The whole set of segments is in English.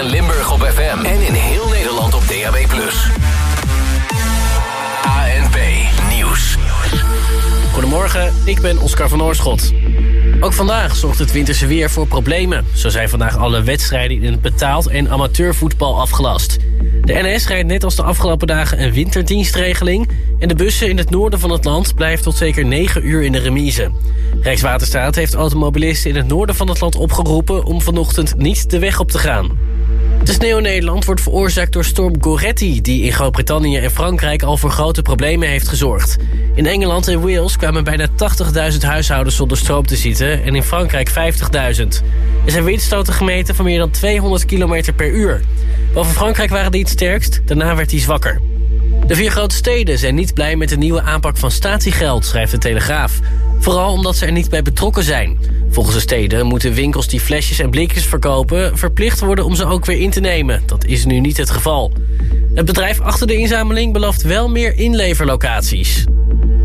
en Limburg op FM. En in heel Nederland op DAB+. ANP Nieuws. Goedemorgen, ik ben Oscar van Oorschot. Ook vandaag zorgt het winterse weer voor problemen. Zo zijn vandaag alle wedstrijden in het betaald en amateurvoetbal afgelast. De NS rijdt net als de afgelopen dagen een winterdienstregeling... en de bussen in het noorden van het land blijven tot zeker 9 uur in de remise. Rijkswaterstaat heeft automobilisten in het noorden van het land opgeroepen... om vanochtend niet de weg op te gaan. De sneeuw in Nederland wordt veroorzaakt door storm Goretti... die in Groot-Brittannië en Frankrijk al voor grote problemen heeft gezorgd. In Engeland en Wales kwamen bijna 80.000 huishoudens zonder stroom te zitten... en in Frankrijk 50.000. Er zijn windstoten gemeten van meer dan 200 km per uur. Boven Frankrijk waren die het sterkst, daarna werd hij zwakker. De vier grote steden zijn niet blij met de nieuwe aanpak van statiegeld, schrijft de Telegraaf. Vooral omdat ze er niet bij betrokken zijn. Volgens de steden moeten winkels die flesjes en blikjes verkopen... verplicht worden om ze ook weer in te nemen. Dat is nu niet het geval. Het bedrijf achter de inzameling belooft wel meer inleverlocaties.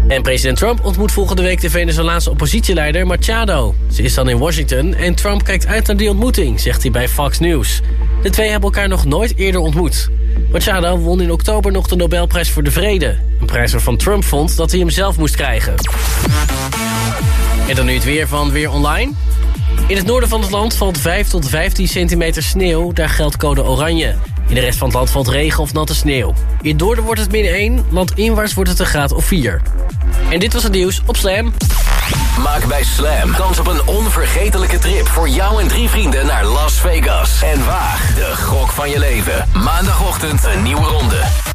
En president Trump ontmoet volgende week de Venezolaanse oppositieleider Machado. Ze is dan in Washington en Trump kijkt uit naar die ontmoeting, zegt hij bij Fox News. De twee hebben elkaar nog nooit eerder ontmoet. Machado won in oktober nog de Nobelprijs voor de Vrede. Een prijs waarvan Trump vond dat hij hem zelf moest krijgen. En dan nu het weer van Weer Online. In het noorden van het land valt 5 tot 15 centimeter sneeuw. Daar geldt code oranje. In de rest van het land valt regen of natte sneeuw. In het wordt het min 1, landinwaarts wordt het een graad of 4. En dit was het nieuws op Slam. Maak bij Slam kans op een onvergetelijke trip voor jou en drie vrienden naar Las Vegas. En waag de gok van je leven. Maandagochtend een nieuwe ronde.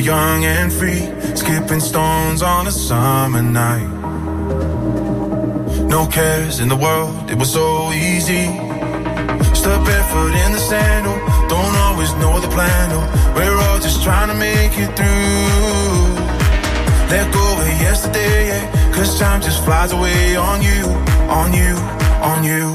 Were young and free, skipping stones on a summer night. No cares in the world, it was so easy. Step barefoot in the sandal, oh, don't always know the plan. Oh, we're all just trying to make it through. Let go of yesterday, yeah, cause time just flies away on you, on you, on you.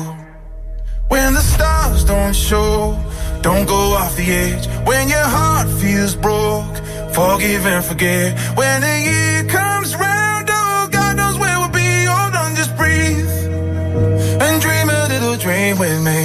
When the stars don't show don't go off the edge when your heart feels broke. Forgive and forget when the year comes round. Oh, God knows where we'll be. Hold on, just breathe and dream a little dream with me.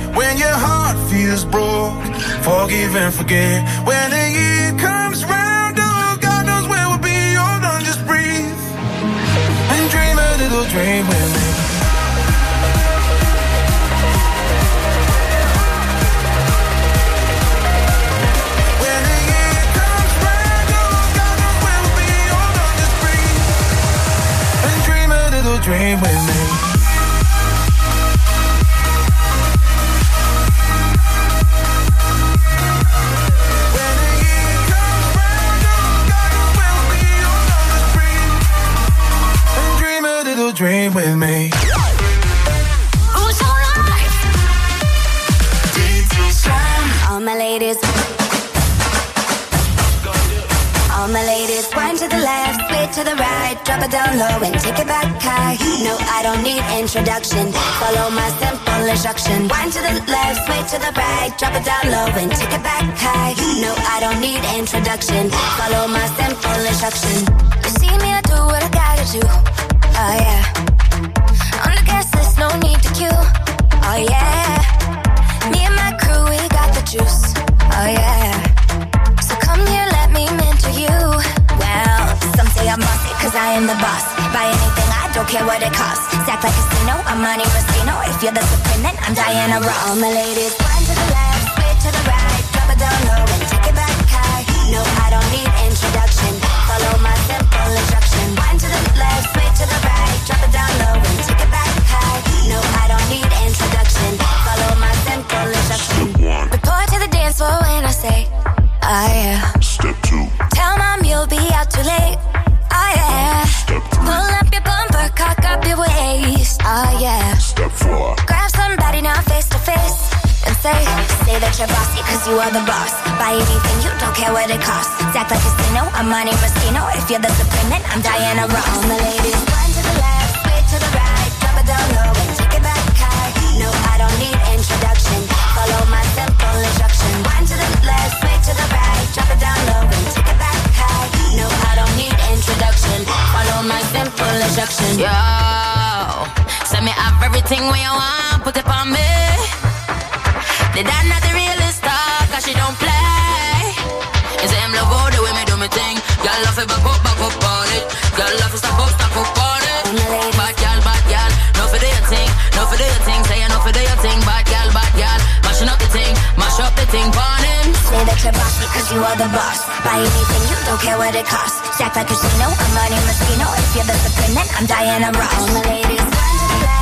When your heart feels broke, forgive and forget. When the year comes round, oh, God knows where we'll be. Hold on, just breathe and dream a little dream with me. When oh, will be your lungs just breathe. And dream the year dream with me. dream with me. All my ladies. All my ladies, wind to the left, sway to the right, drop it down low and take it back high. No, I don't need introduction. Follow my simple instruction. Wind to the left, sway to the right, drop it down low and take it back high. No, I don't need introduction. Follow my simple instruction. You see me, I do what I gotta do oh yeah. No need to queue, oh yeah. Me and my crew, we got the juice, oh yeah. So come here, let me mentor you. Well, some say I'm I am the boss. Buy anything, I don't care what it costs. Stack like casino, I'm. If you're the supreme, then I'm Diana Ross. All my ladies, one to the left, switch to the right, drop it down low oh yeah. Step two. Tell mom you'll be out too late. Oh yeah. Step three. Pull up your bumper, cock up your waist. Oh yeah. Step four. Grab somebody now face to face and say, say that you're bossy cause you are the boss. Buy anything, you don't care what it costs. Act like a casino, I'm Monte Rustino. If you're the supreme, then I'm Diana Ross. All my ladies, action. Follow my simple instruction. Yo, send me have everything when you want, put it on me. Did I not the real talk? Cause she don't play. It's him love all the way me do me thing. Y'all love it, back up, back up on it. because you are the boss. Buy anything, you don't care what it costs. Stack like a casino, I'm Monte Moschino. If you're the supreme, then I'm Diana Ross. All my ladies,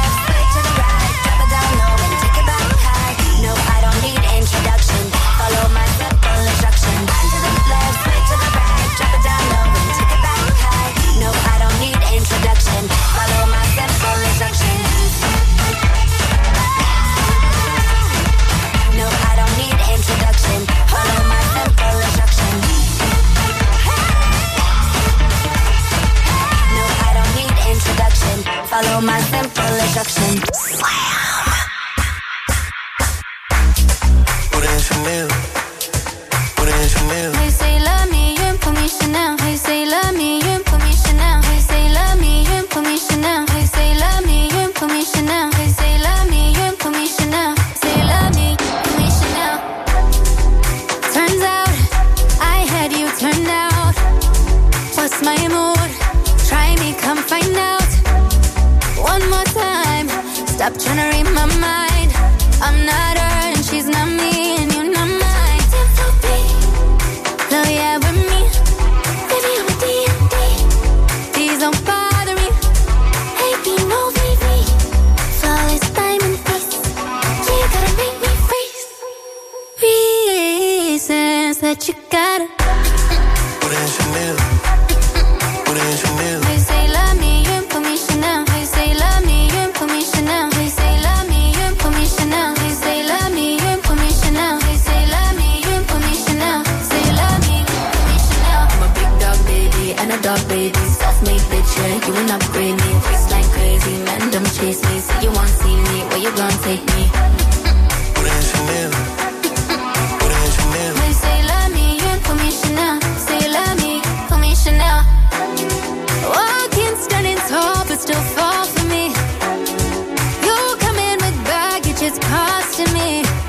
me.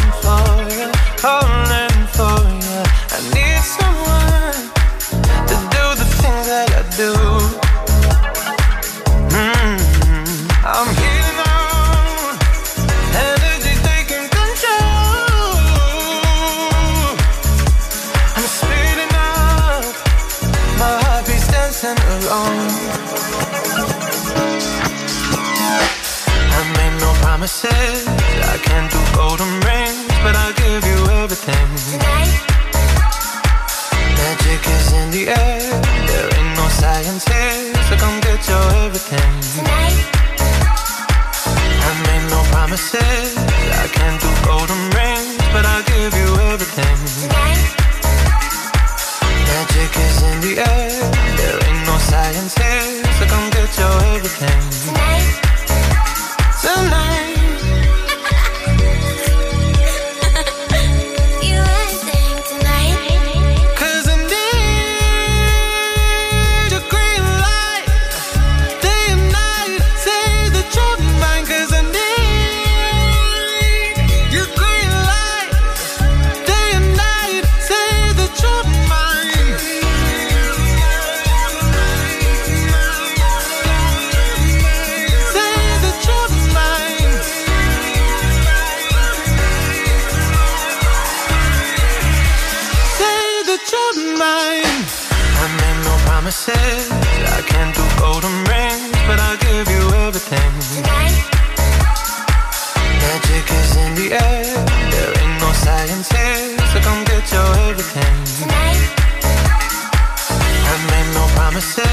Magic is in the air. There ain't no science here, so come get your everything. I made no promises. Here, so come get your everything. I made no promises.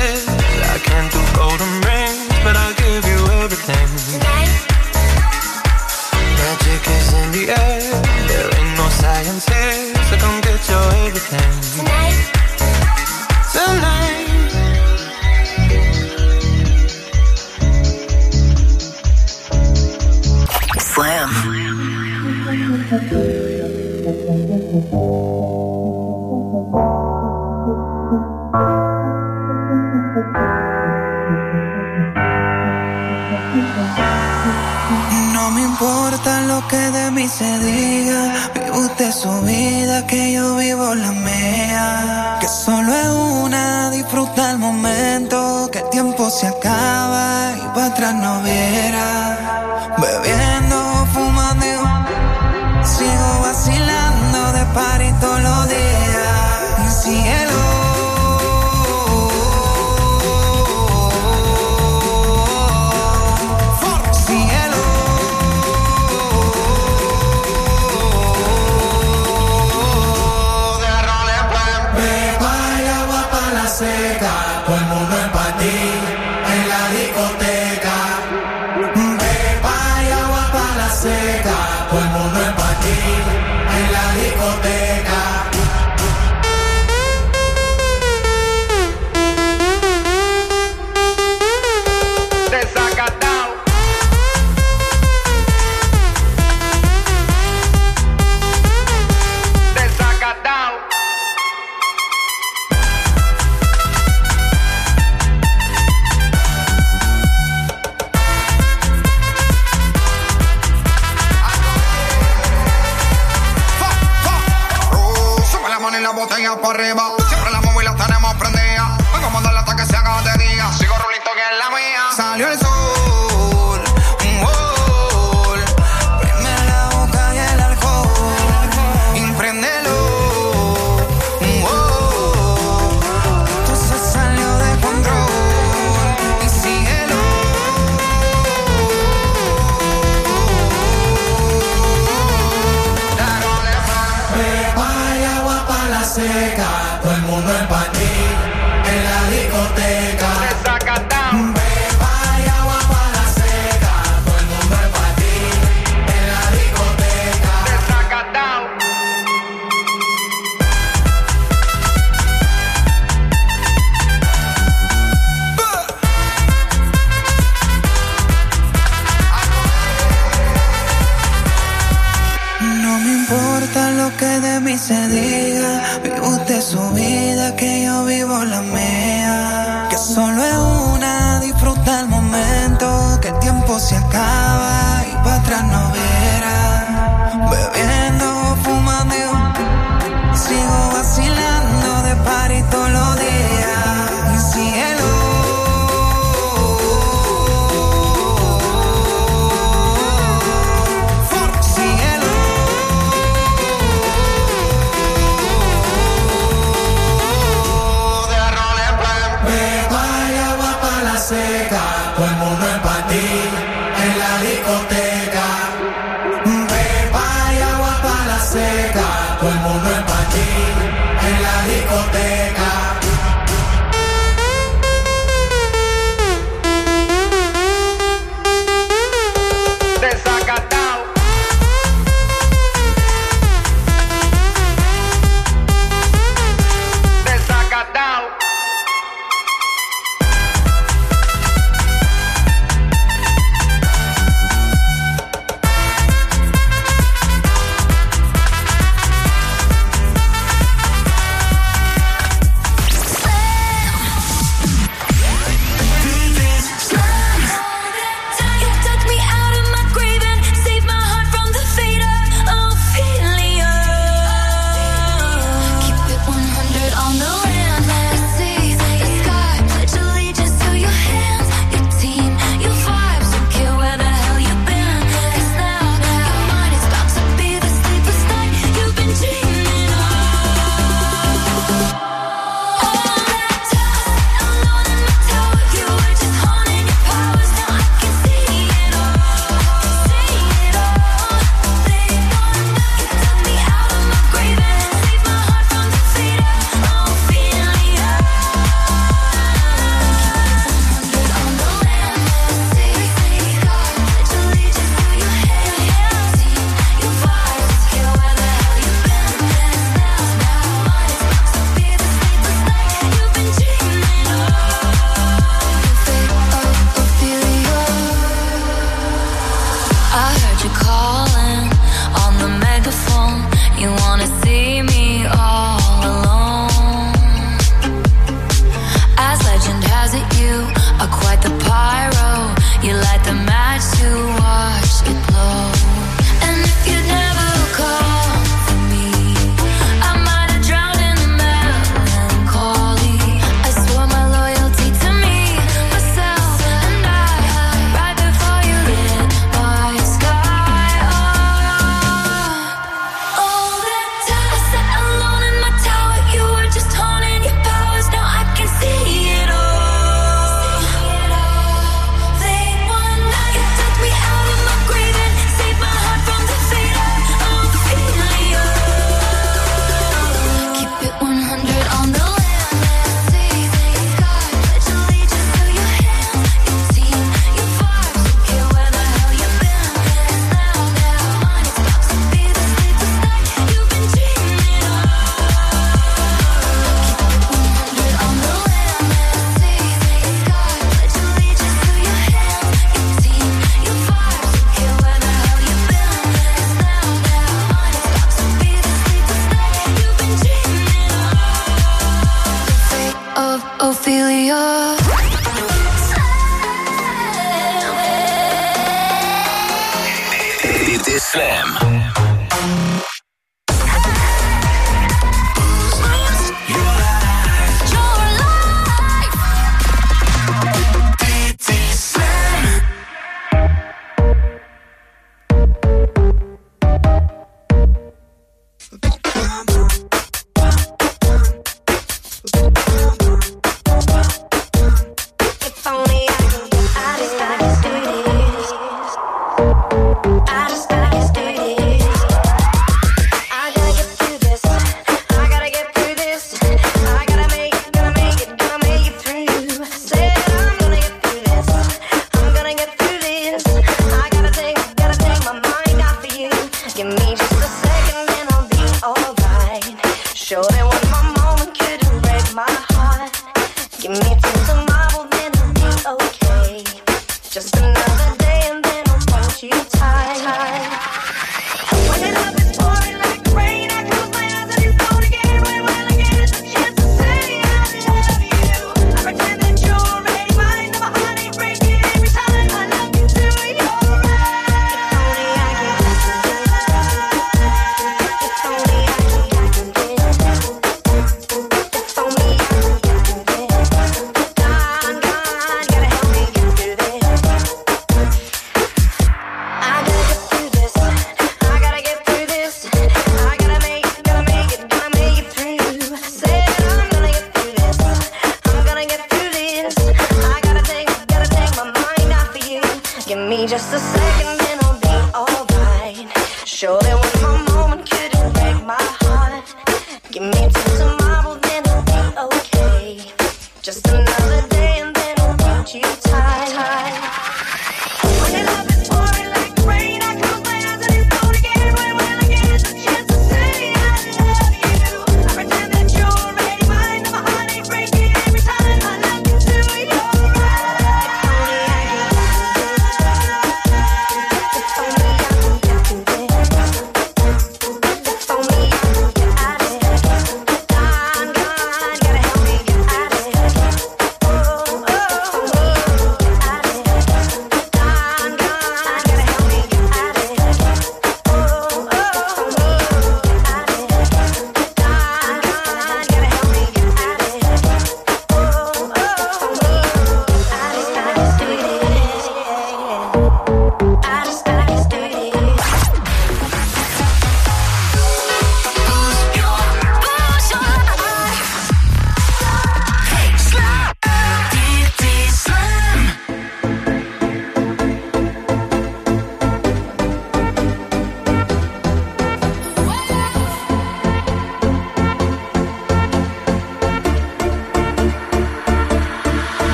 para arriba. Seca, todo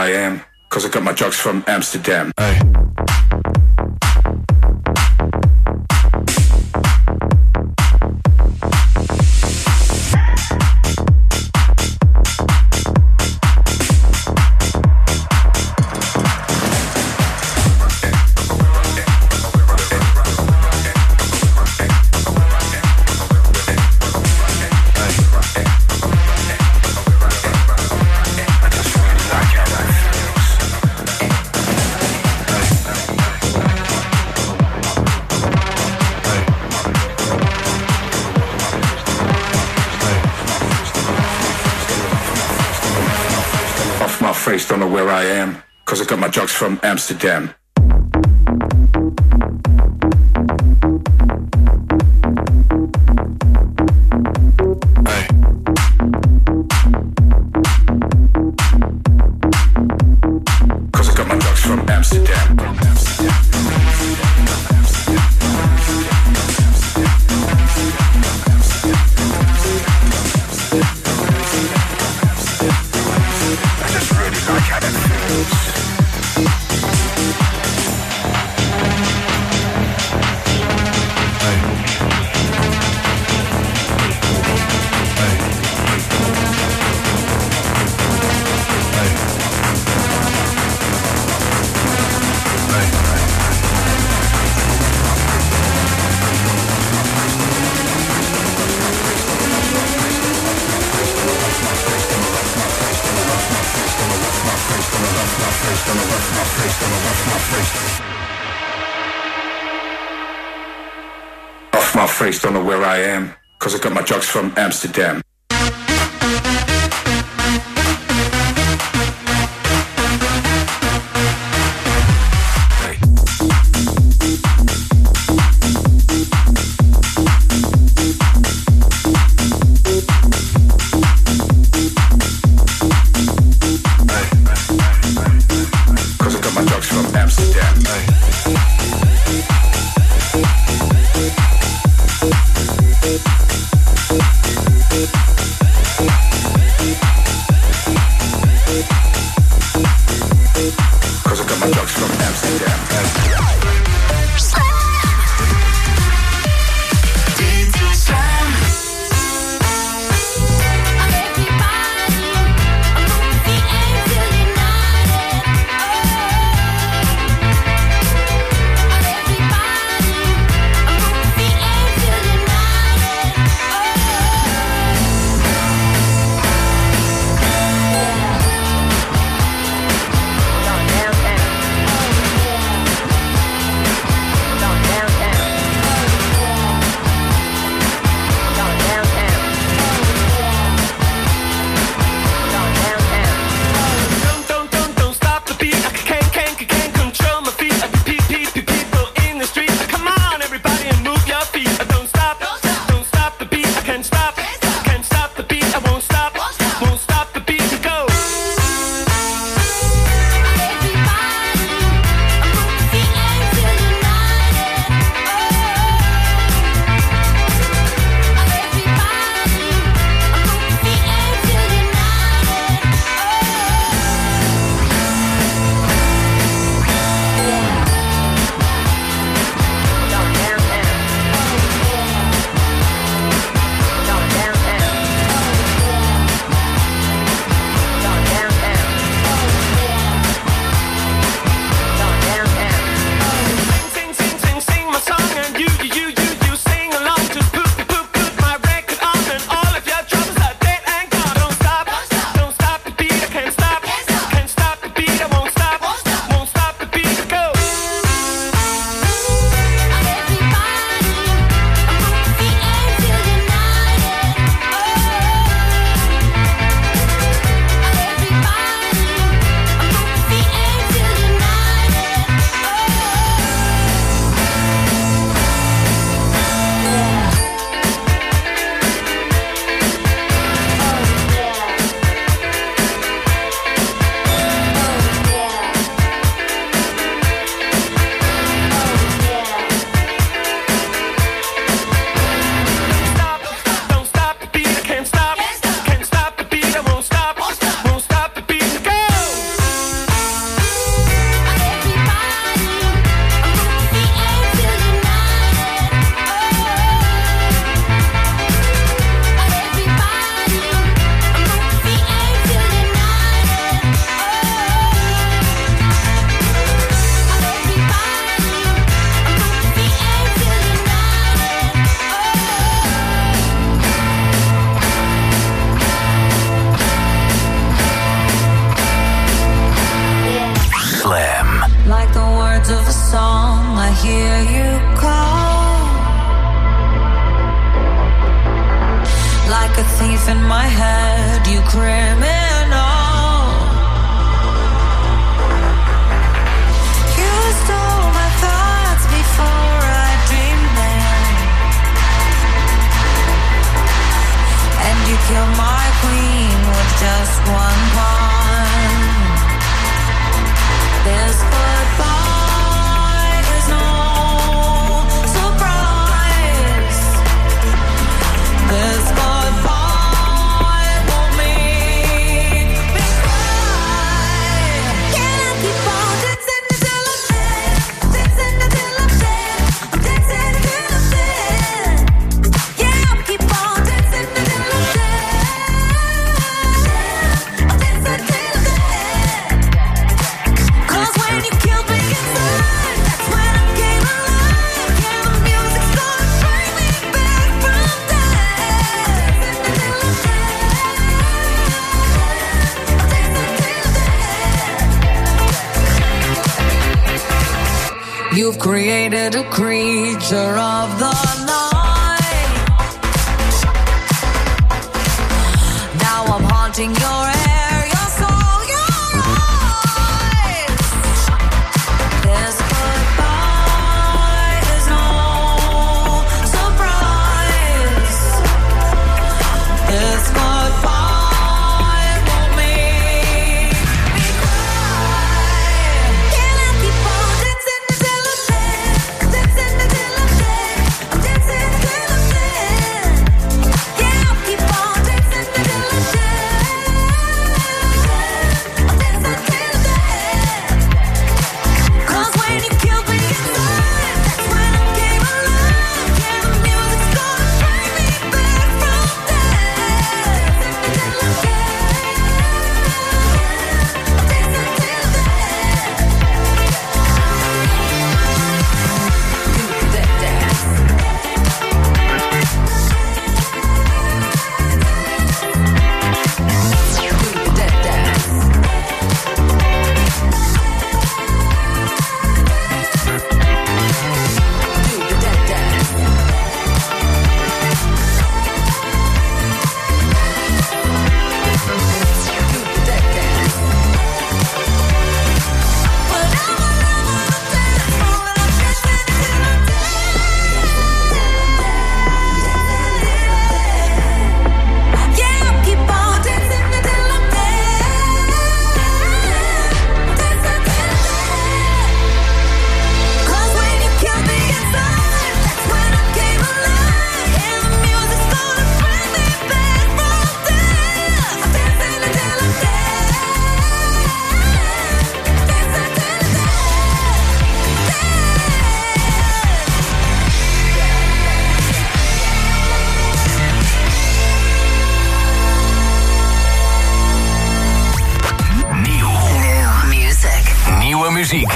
I am, cause I got my drugs from Amsterdam. Hey. from Amsterdam. police don't know where I am because I got my drugs from Amsterdam.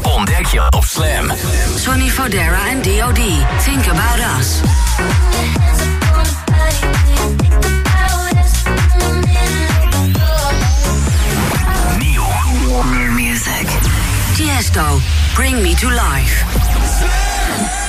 ontdek je op Slam. Sonny Fodera en DOD. Think about us. Nieuw. Warmer music. Tiesto. Bring me to life.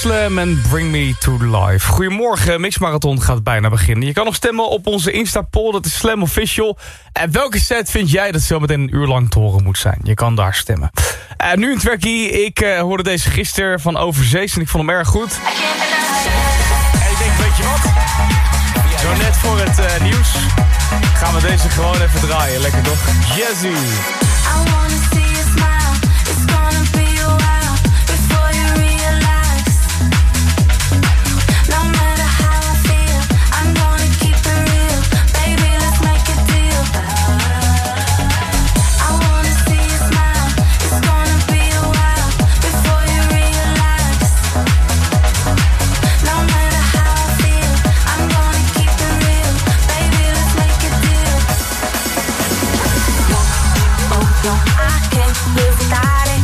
Slam en Bring Me to Life. Goedemorgen, Mix Marathon gaat bijna beginnen. Je kan nog stemmen op onze Insta-poll, dat is Slam Official. En welke set vind jij dat zometeen een uur lang te horen moet zijn? Je kan daar stemmen. En nu een trackie. Ik eh, hoorde deze gisteren van Overzees en ik vond hem erg goed. En ik denk, weet je wat? Zo net voor het eh, nieuws gaan we deze gewoon even draaien. Lekker toch? Jazzy.